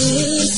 Ooh.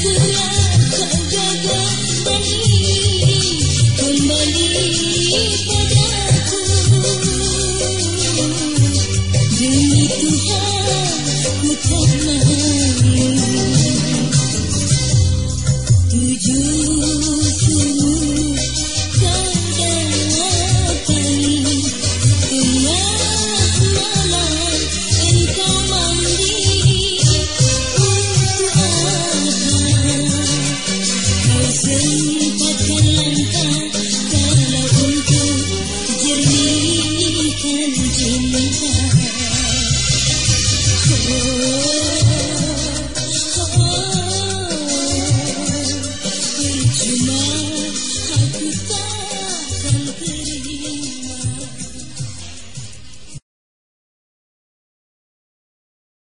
Terima kasih kerana Thank you.